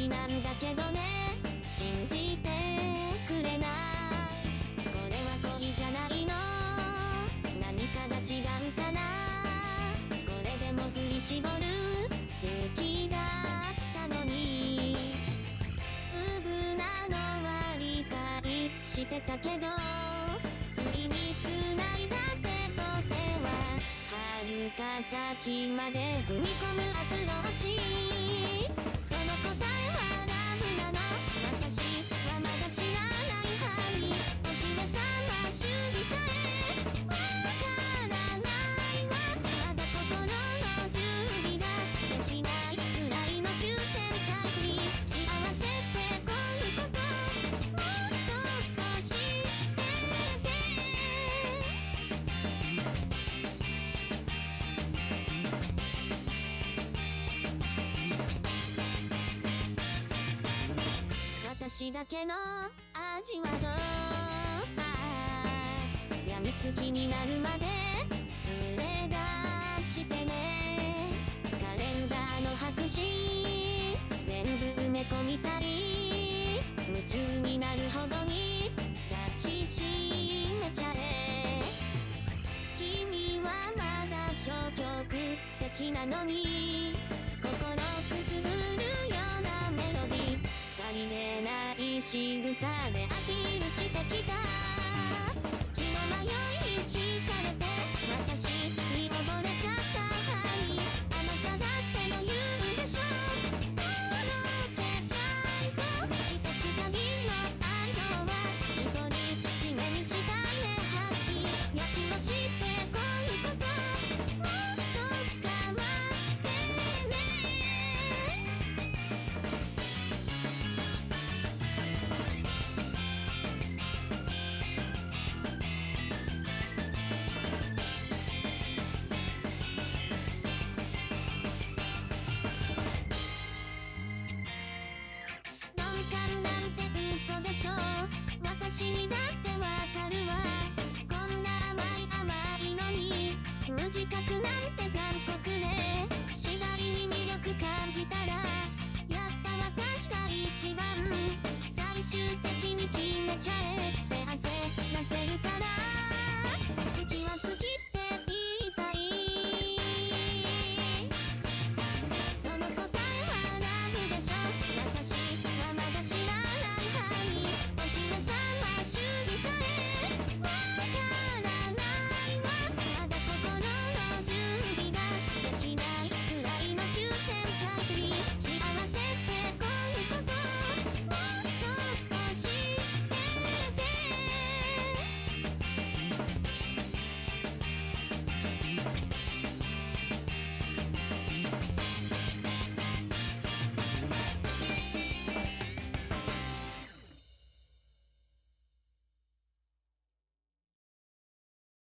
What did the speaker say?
ちなんだけどね。信じてくれない。これは恋じゃないの。何かが違うかな。これでも振り絞る勇気だったのに。うぶなのは理解してたけど。振りにつないだ手と手ははるか先まで踏み込むアプローチ。私だけの味はどうか病みつきになるまで連れ出してねカレンダーの白紙全部埋め込みたり夢中になるほどに抱きしめちゃえ君はまだ消極的なのに心くすぐ私にだってわかるわ。こんな甘い甘いのに。無自覚なんて残酷、ね、次りに魅力感じたらやっぱ私が一番。最終的に決めちゃえ。